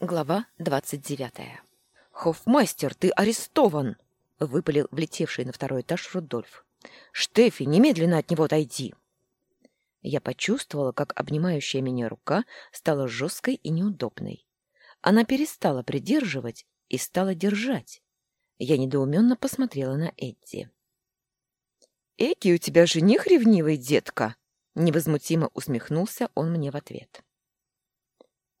Глава двадцать девятая. «Хофмастер, ты арестован!» — выпалил влетевший на второй этаж Рудольф. «Штефи, немедленно от него отойди!» Я почувствовала, как обнимающая меня рука стала жесткой и неудобной. Она перестала придерживать и стала держать. Я недоуменно посмотрела на Эдди. «Эки, у тебя жених ревнивый, детка!» Невозмутимо усмехнулся он мне в ответ.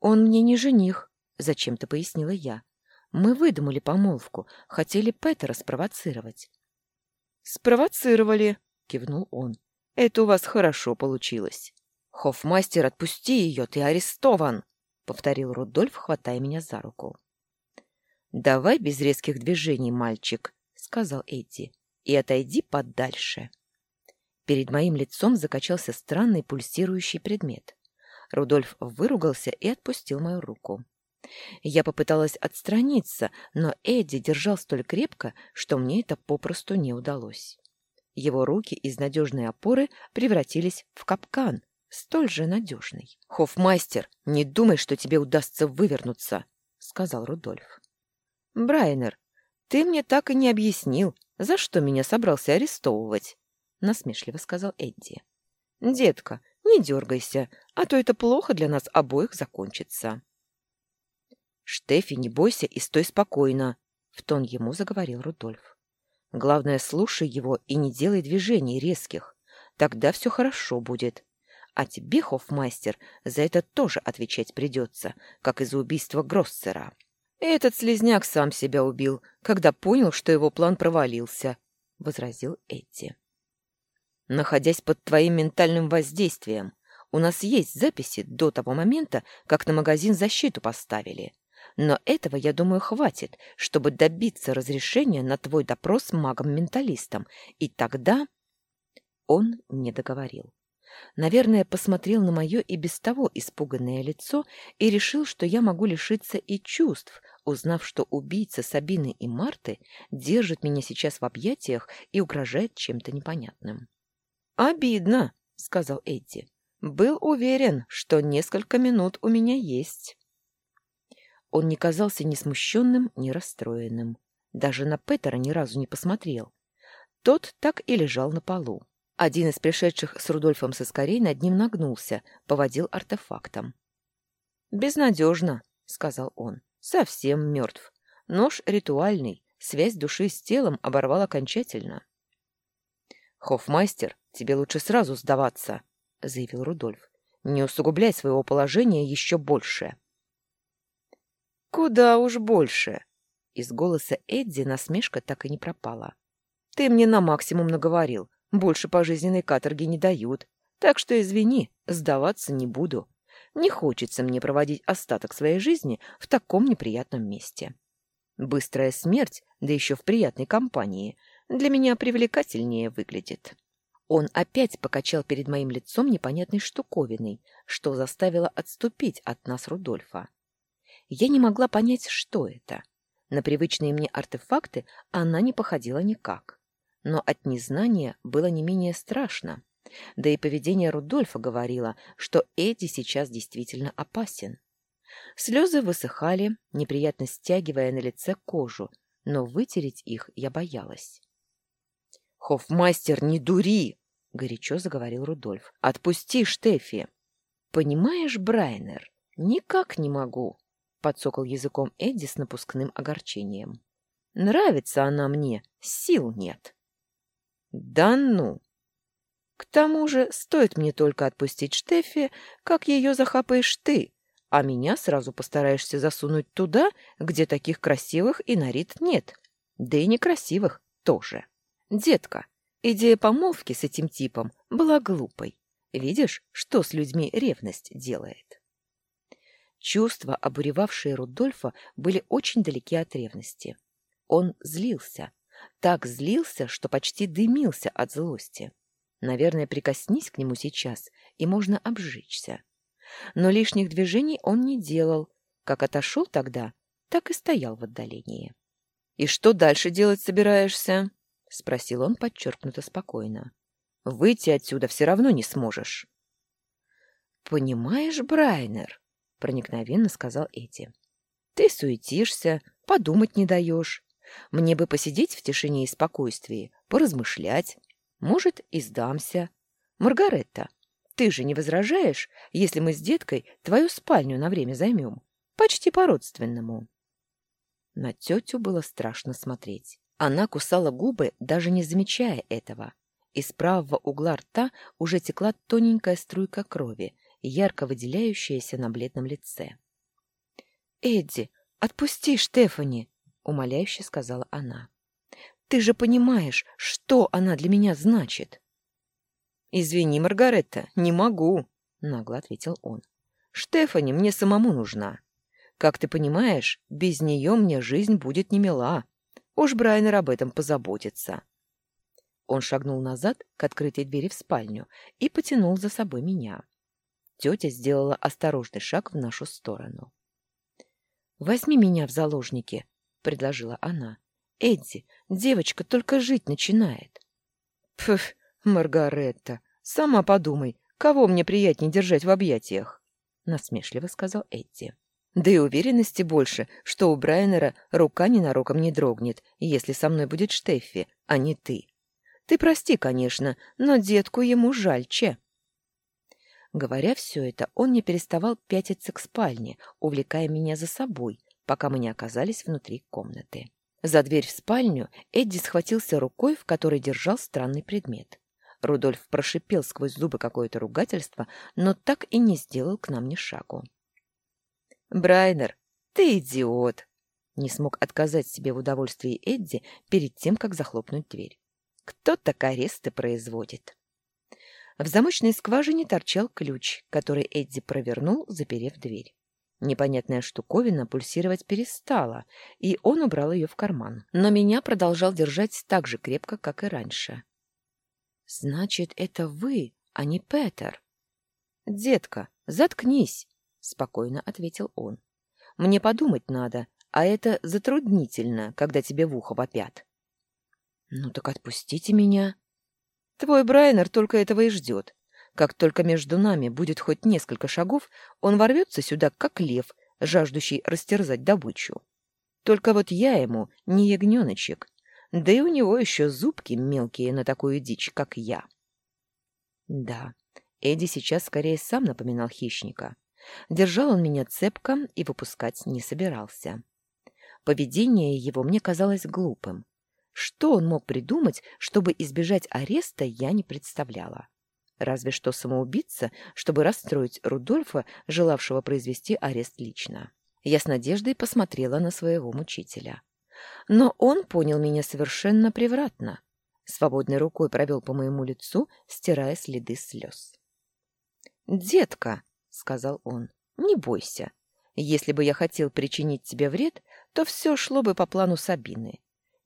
«Он мне не жених», Зачем-то пояснила я. Мы выдумали помолвку, хотели Петера спровоцировать. «Спровоцировали», — кивнул он. «Это у вас хорошо получилось». «Хофмастер, отпусти ее, ты арестован», — повторил Рудольф, хватая меня за руку. «Давай без резких движений, мальчик», — сказал Эдди, — «и отойди подальше». Перед моим лицом закачался странный пульсирующий предмет. Рудольф выругался и отпустил мою руку. Я попыталась отстраниться, но Эдди держал столь крепко, что мне это попросту не удалось. Его руки из надежной опоры превратились в капкан, столь же надежный. «Хофмастер, не думай, что тебе удастся вывернуться», — сказал Рудольф. «Брайнер, ты мне так и не объяснил, за что меня собрался арестовывать», — насмешливо сказал Эдди. «Детка, не дергайся, а то это плохо для нас обоих закончится». «Штефи, не бойся и стой спокойно», — в тон ему заговорил Рудольф. «Главное, слушай его и не делай движений резких. Тогда все хорошо будет. А тебе, хофмастер, за это тоже отвечать придется, как и за убийство Гроссера». «Этот слезняк сам себя убил, когда понял, что его план провалился», — возразил Эдди. «Находясь под твоим ментальным воздействием, у нас есть записи до того момента, как на магазин защиту поставили. Но этого, я думаю, хватит, чтобы добиться разрешения на твой допрос магом-менталистом. И тогда...» Он не договорил. Наверное, посмотрел на мое и без того испуганное лицо и решил, что я могу лишиться и чувств, узнав, что убийца Сабины и Марты держит меня сейчас в объятиях и угрожает чем-то непонятным. «Обидно», — сказал Эдди. «Был уверен, что несколько минут у меня есть». Он не казался ни смущенным, ни расстроенным. Даже на Петера ни разу не посмотрел. Тот так и лежал на полу. Один из пришедших с Рудольфом Соскорей над ним нагнулся, поводил артефактом. «Безнадежно», — сказал он. «Совсем мертв. Нож ритуальный, связь души с телом оборвал окончательно». «Хофмастер, тебе лучше сразу сдаваться», — заявил Рудольф. «Не усугубляй своего положения еще больше». «Куда уж больше!» Из голоса Эдди насмешка так и не пропала. «Ты мне на максимум наговорил. Больше пожизненной каторги не дают. Так что извини, сдаваться не буду. Не хочется мне проводить остаток своей жизни в таком неприятном месте. Быстрая смерть, да еще в приятной компании, для меня привлекательнее выглядит». Он опять покачал перед моим лицом непонятной штуковиной, что заставило отступить от нас Рудольфа. Я не могла понять, что это. На привычные мне артефакты она не походила никак. Но от незнания было не менее страшно. Да и поведение Рудольфа говорило, что Эдди сейчас действительно опасен. Слезы высыхали, неприятно стягивая на лице кожу, но вытереть их я боялась. «Хофмастер, не дури!» — горячо заговорил Рудольф. «Отпусти Штефи!» «Понимаешь, Брайнер, никак не могу!» — подсокал языком Эдди с напускным огорчением. «Нравится она мне, сил нет». «Да ну!» «К тому же стоит мне только отпустить Штефи, как ее захапаешь ты, а меня сразу постараешься засунуть туда, где таких красивых и нарит нет, да и некрасивых тоже. Детка, идея помолвки с этим типом была глупой. Видишь, что с людьми ревность делает?» Чувства, обуревавшие Рудольфа, были очень далеки от ревности. Он злился. Так злился, что почти дымился от злости. Наверное, прикоснись к нему сейчас, и можно обжечься. Но лишних движений он не делал. Как отошел тогда, так и стоял в отдалении. — И что дальше делать собираешься? — спросил он подчеркнуто спокойно. — Выйти отсюда все равно не сможешь. — Понимаешь, Брайнер, — проникновенно сказал Эдди. Ты суетишься, подумать не даешь. Мне бы посидеть в тишине и спокойствии, поразмышлять. Может, и сдамся. Маргаретта, ты же не возражаешь, если мы с деткой твою спальню на время займем? Почти по-родственному. На тетю было страшно смотреть. Она кусала губы, даже не замечая этого. Из правого угла рта уже текла тоненькая струйка крови, ярко выделяющаяся на бледном лице. «Эдди, отпусти Штефани!» — умоляюще сказала она. «Ты же понимаешь, что она для меня значит!» «Извини, Маргаретта, не могу», — нагло ответил он. «Штефани мне самому нужна. Как ты понимаешь, без нее мне жизнь будет немила. Уж Брайнер об этом позаботится». Он шагнул назад к открытой двери в спальню и потянул за собой меня. Тетя сделала осторожный шаг в нашу сторону. «Возьми меня в заложники», — предложила она. «Эдди, девочка только жить начинает». «Пф, Маргаретта, сама подумай, кого мне приятнее держать в объятиях? насмешливо сказал Эдди. Да и уверенности больше, что у Брайнера рука ненароком не дрогнет, если со мной будет Штеффи, а не ты. Ты прости, конечно, но детку ему жальче. Говоря все это, он не переставал пятиться к спальне, увлекая меня за собой, пока мы не оказались внутри комнаты. За дверь в спальню Эдди схватился рукой, в которой держал странный предмет. Рудольф прошипел сквозь зубы какое-то ругательство, но так и не сделал к нам ни шагу. «Брайнер, ты идиот!» Не смог отказать себе в удовольствии Эдди перед тем, как захлопнуть дверь. «Кто так аресты производит?» В замочной скважине торчал ключ, который Эдди провернул, заперев дверь. Непонятная штуковина пульсировать перестала, и он убрал ее в карман. Но меня продолжал держать так же крепко, как и раньше. Значит, это вы, а не Петер. Детка, заткнись, спокойно ответил он. Мне подумать надо, а это затруднительно, когда тебе в ухо вопят. Ну так отпустите меня. Твой Брайнер только этого и ждет. Как только между нами будет хоть несколько шагов, он ворвется сюда, как лев, жаждущий растерзать добычу. Только вот я ему не ягненочек, да и у него еще зубки мелкие на такую дичь, как я. Да, Эдди сейчас скорее сам напоминал хищника. Держал он меня цепко и выпускать не собирался. Поведение его мне казалось глупым. Что он мог придумать, чтобы избежать ареста, я не представляла. Разве что самоубийца, чтобы расстроить Рудольфа, желавшего произвести арест лично. Я с надеждой посмотрела на своего мучителя. Но он понял меня совершенно превратно. Свободной рукой провел по моему лицу, стирая следы слез. «Детка», — сказал он, — «не бойся. Если бы я хотел причинить тебе вред, то все шло бы по плану Сабины.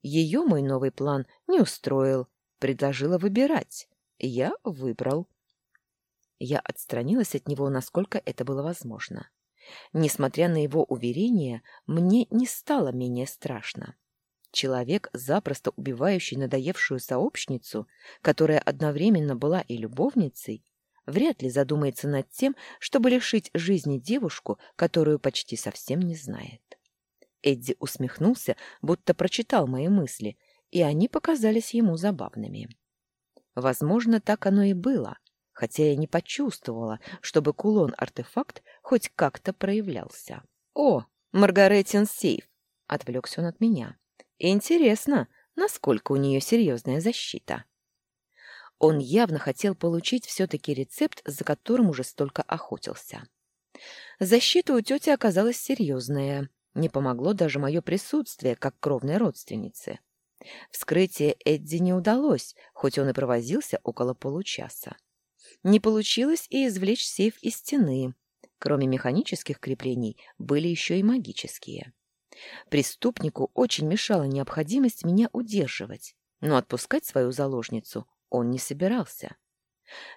Ее мой новый план не устроил, предложила выбирать. Я выбрал». Я отстранилась от него, насколько это было возможно. Несмотря на его уверения, мне не стало менее страшно. Человек, запросто убивающий надоевшую сообщницу, которая одновременно была и любовницей, вряд ли задумается над тем, чтобы лишить жизни девушку, которую почти совсем не знает. Эдди усмехнулся, будто прочитал мои мысли, и они показались ему забавными. Возможно, так оно и было хотя я не почувствовала, чтобы кулон-артефакт хоть как-то проявлялся. «О, Маргаретин сейф!» — отвлекся он от меня. «Интересно, насколько у нее серьезная защита?» Он явно хотел получить все-таки рецепт, за которым уже столько охотился. Защита у тети оказалась серьезная. Не помогло даже мое присутствие, как кровной родственницы. Вскрытие Эдди не удалось, хоть он и провозился около получаса. Не получилось и извлечь сейф из стены. Кроме механических креплений, были еще и магические. Преступнику очень мешала необходимость меня удерживать, но отпускать свою заложницу он не собирался.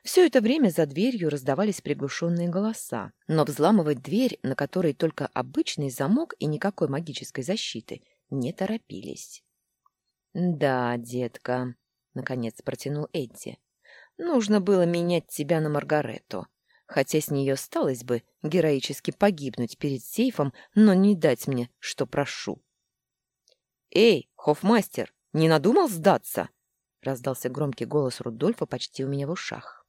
Все это время за дверью раздавались приглушенные голоса, но взламывать дверь, на которой только обычный замок и никакой магической защиты, не торопились. «Да, детка», — наконец протянул Эдди, Нужно было менять тебя на Маргарету. хотя с нее сталось бы героически погибнуть перед сейфом, но не дать мне, что прошу. «Эй, хофмастер, не надумал сдаться?» — раздался громкий голос Рудольфа почти у меня в ушах.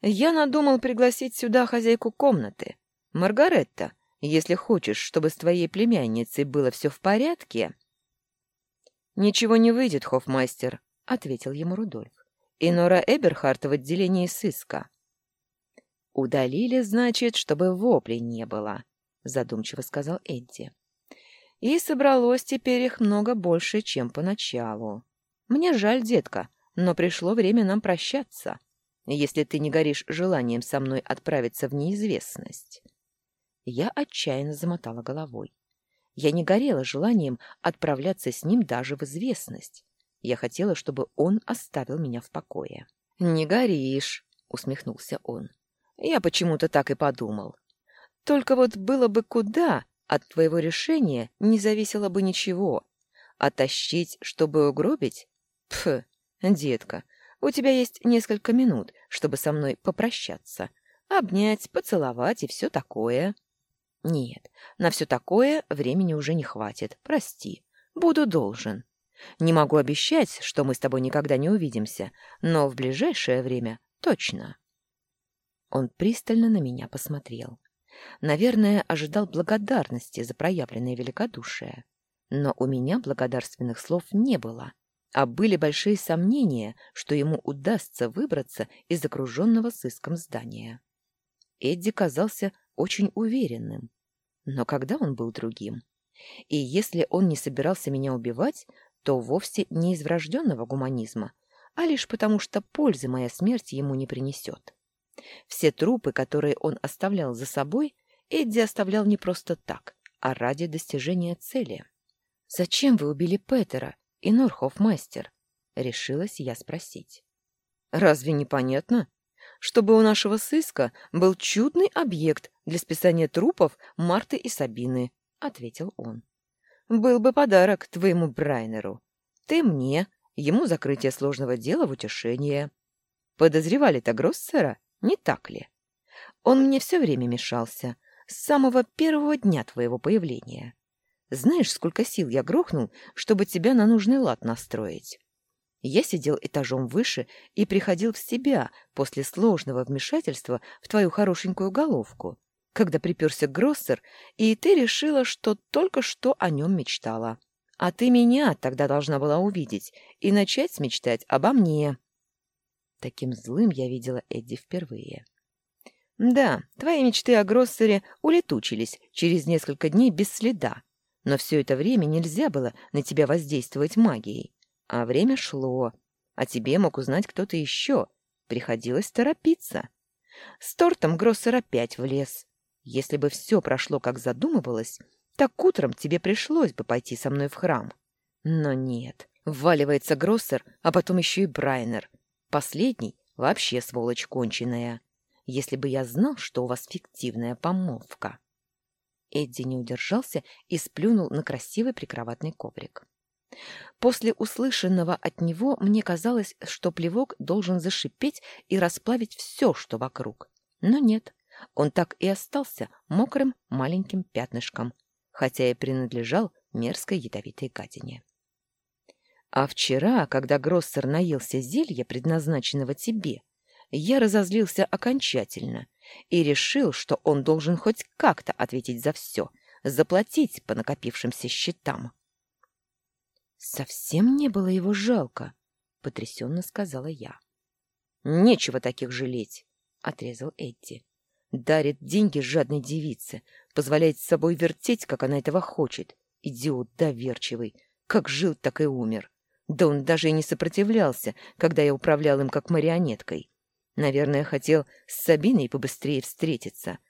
«Я надумал пригласить сюда хозяйку комнаты. Маргаретта, если хочешь, чтобы с твоей племянницей было все в порядке...» «Ничего не выйдет, хофмастер», — ответил ему Рудольф. «И Нора Эберхарт в отделении сыска». «Удалили, значит, чтобы воплей не было», — задумчиво сказал Эдди. «И собралось теперь их много больше, чем поначалу. Мне жаль, детка, но пришло время нам прощаться, если ты не горишь желанием со мной отправиться в неизвестность». Я отчаянно замотала головой. Я не горела желанием отправляться с ним даже в известность. Я хотела, чтобы он оставил меня в покое. «Не горишь», — усмехнулся он. «Я почему-то так и подумал. Только вот было бы куда, от твоего решения не зависело бы ничего. А тащить, чтобы угробить? Пф, детка, у тебя есть несколько минут, чтобы со мной попрощаться. Обнять, поцеловать и все такое». Нет, на все такое времени уже не хватит. Прости. Буду должен. Не могу обещать, что мы с тобой никогда не увидимся, но в ближайшее время точно. Он пристально на меня посмотрел. Наверное, ожидал благодарности за проявленное великодушие. Но у меня благодарственных слов не было, а были большие сомнения, что ему удастся выбраться из окруженного сыском здания. Эдди казался очень уверенным. Но когда он был другим? И если он не собирался меня убивать, то вовсе не из врожденного гуманизма, а лишь потому, что пользы моя смерть ему не принесет. Все трупы, которые он оставлял за собой, Эдди оставлял не просто так, а ради достижения цели. «Зачем вы убили Петера и Норхоф-мастер?» — решилась я спросить. «Разве непонятно?» чтобы у нашего сыска был чудный объект для списания трупов Марты и Сабины, — ответил он. — Был бы подарок твоему Брайнеру. Ты мне, ему закрытие сложного дела в утешение. Подозревали-то Гроссера, не так ли? Он мне все время мешался, с самого первого дня твоего появления. Знаешь, сколько сил я грохнул, чтобы тебя на нужный лад настроить? Я сидел этажом выше и приходил в себя после сложного вмешательства в твою хорошенькую головку, когда приперся Гроссер, и ты решила, что только что о нем мечтала. А ты меня тогда должна была увидеть и начать мечтать обо мне. Таким злым я видела Эдди впервые. Да, твои мечты о Гроссере улетучились через несколько дней без следа, но все это время нельзя было на тебя воздействовать магией. А время шло, а тебе мог узнать кто-то еще. Приходилось торопиться. С тортом Гроссер опять влез. Если бы все прошло, как задумывалось, так утром тебе пришлось бы пойти со мной в храм. Но нет, вваливается Гроссер, а потом еще и Брайнер. Последний вообще сволочь конченая. Если бы я знал, что у вас фиктивная помолвка. Эдди не удержался и сплюнул на красивый прикроватный коврик. После услышанного от него мне казалось, что плевок должен зашипеть и расплавить все, что вокруг. Но нет, он так и остался мокрым маленьким пятнышком, хотя и принадлежал мерзкой ядовитой гадине. А вчера, когда Гроссер наелся зелья, предназначенного тебе, я разозлился окончательно и решил, что он должен хоть как-то ответить за все, заплатить по накопившимся счетам. Совсем не было его жалко, потрясенно сказала я. Нечего таких жалеть, отрезал Эдди. Дарит деньги жадной девице, позволяет с собой вертеть, как она этого хочет. Идиот доверчивый. Как жил, так и умер. Да он даже и не сопротивлялся, когда я управлял им как марионеткой. Наверное, хотел с Сабиной побыстрее встретиться.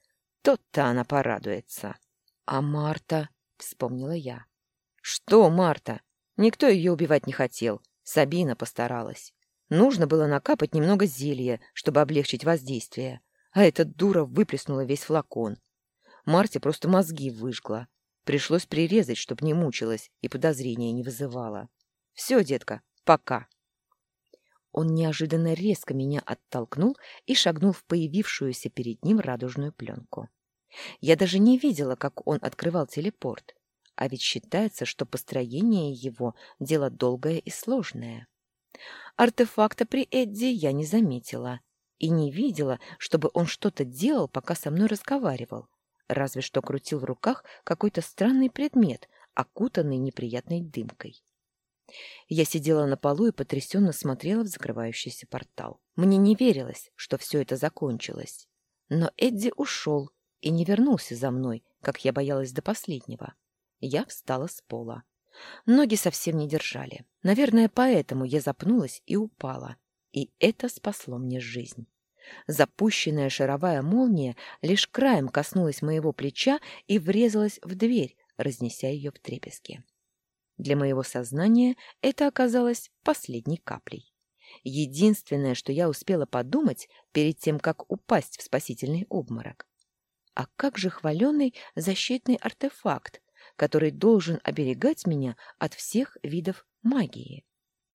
Тот-то она порадуется. — А Марта? — вспомнила я. — Что Марта? Никто ее убивать не хотел. Сабина постаралась. Нужно было накапать немного зелья, чтобы облегчить воздействие. А эта дура выплеснула весь флакон. Марте просто мозги выжгла. Пришлось прирезать, чтобы не мучилась и подозрения не вызывала. Все, детка, пока. Он неожиданно резко меня оттолкнул и шагнул в появившуюся перед ним радужную пленку. Я даже не видела, как он открывал телепорт, а ведь считается, что построение его — дело долгое и сложное. Артефакта при Эдди я не заметила и не видела, чтобы он что-то делал, пока со мной разговаривал, разве что крутил в руках какой-то странный предмет, окутанный неприятной дымкой. Я сидела на полу и потрясенно смотрела в закрывающийся портал. Мне не верилось, что все это закончилось. Но Эдди ушел и не вернулся за мной, как я боялась до последнего. Я встала с пола. Ноги совсем не держали. Наверное, поэтому я запнулась и упала. И это спасло мне жизнь. Запущенная шаровая молния лишь краем коснулась моего плеча и врезалась в дверь, разнеся ее в трепески. Для моего сознания это оказалось последней каплей. Единственное, что я успела подумать перед тем, как упасть в спасительный обморок. А как же хваленый защитный артефакт, который должен оберегать меня от всех видов магии.